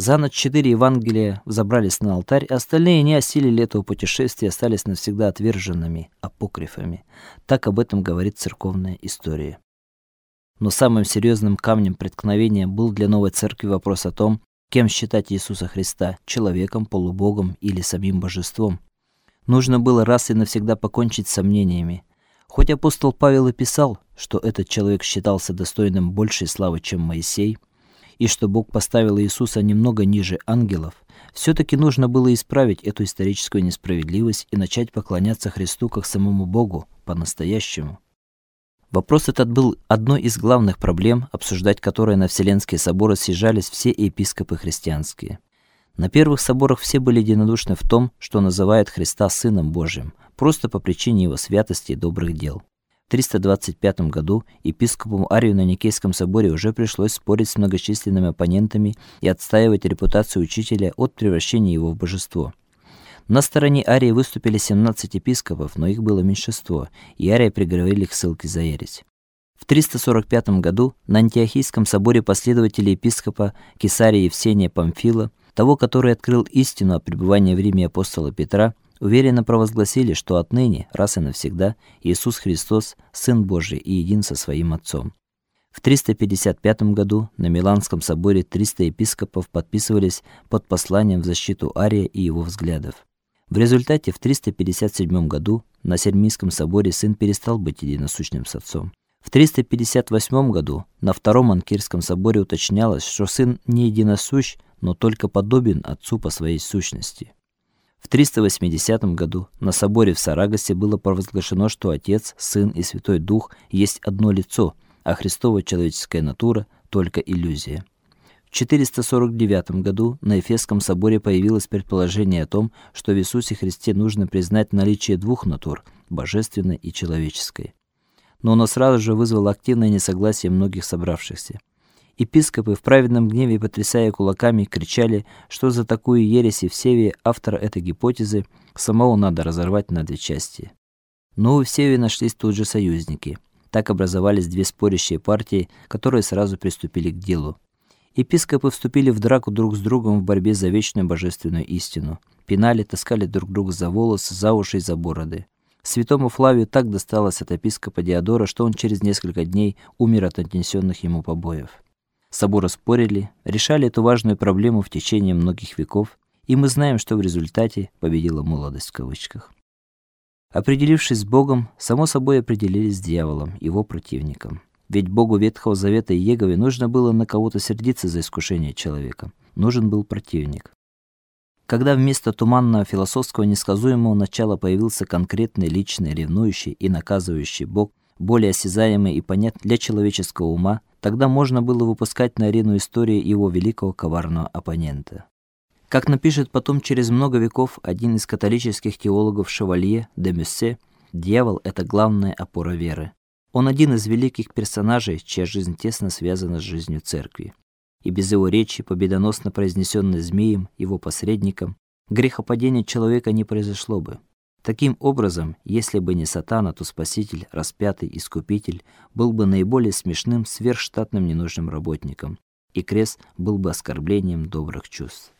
За ночь четыре Евангелия взобрались на алтарь, остальные не осилили этого путешествия, остались навсегда отверженными апокрифами. Так об этом говорит церковная история. Но самым серьезным камнем преткновения был для новой церкви вопрос о том, кем считать Иисуса Христа: человеком, полубогом или самим божеством. Нужно было раз и навсегда покончить с сомнениями. Хоть апостол Павел и писал, что этот человек считался достойным большей славы, чем Моисей, и что Бог поставил Иисуса немного ниже ангелов, все таки нужно было исправить эту историческую несправедливость и начать поклоняться Христу как самому Богу по-настоящему. Вопрос этот был одной из главных проблем, обсуждать которые на Вселенские соборы съезжались все епископы христианские. На первых соборах все были единодушны в том, что называют Христа сыном Божьим, просто по причине его святости и добрых дел. В 325 году епископу Арию на Никейском соборе уже пришлось спорить с многочисленными оппонентами и отстаивать репутацию учителя от превращения его в божество. На стороне Арии выступили 17 епископов, но их было меньшинство, и Ария приговорили к ссылке за ересь. В 345 году на Антиохийском соборе последователи епископа Кесария Евсения Памфила, того, который открыл истину о пребывании в Риме апостола Петра, уверенно провозгласили, что отныне, раз и навсегда, Иисус Христос сын Божий и един со своим Отцом. В 355 году на Миланском соборе 300 епископов подписывались под посланием в защиту Ария и его взглядов. В результате в 357 году на Сермийском соборе сын перестал быть единосущным с отцом. В 358 году на Втором Анкирском соборе уточнялось, что сын не единосущ, но только подобен отцу по своей сущности. В 380 году на соборе в Сарагосе было провозглашено, что Отец, Сын и Святой Дух есть одно лицо, а Христова человеческая натура только иллюзия. В 449 году на Эфесском соборе появилось предположение о том, что в Иисусе Христе нужно признать наличие двух натур божественной и человеческой. Но оно сразу же вызвало активное несогласие многих собравшихся. Епископы в праведном гневе, потрясая кулаками, кричали, что за такую ересь в Севе автора этой гипотезы самого надо разорвать на две части. Но у Севе нашлись тут же союзники. Так образовались две спорящие партии, которые сразу приступили к делу. Епископы вступили в драку друг с другом в борьбе за вечную божественную истину. Пинали, таскали друг друга за волосы, за уши и за бороды. Святому Флавию так досталось от епископа Диодора, что он через несколько дней умер от нанесенных ему побоев. Соборы спорили, решали эту важную проблему в течение многих веков, и мы знаем, что в результате победила молодость в кавычках. Определившись с Богом, само собой определились с дьяволом, его противником. Ведь Богу Ветхого Завета и Егове нужно было на кого-то сердиться за искушение человека. Нужен был противник. Когда вместо туманного философского несказуемого начала появился конкретный, личный, ревнующий и наказывающий Бог, более осязаемый и понятный для человеческого ума, тогда можно было выпускать на арену истории его великого коварного оппонента. Как напишет потом через много веков один из католических теологов Шевалье де Мюссе, дьявол это главная опора веры. Он один из великих персонажей, чья жизнь тесно связана с жизнью церкви. И без его речи, победоносно произнесенной змеем, его посредником, грехопадение человека не произошло бы. Таким образом, если бы не Сатана, то Спаситель, распятый искупитель, был бы наиболее смешным сверхштатным ненужным работником, и крест был бы оскорблением добрых чувств.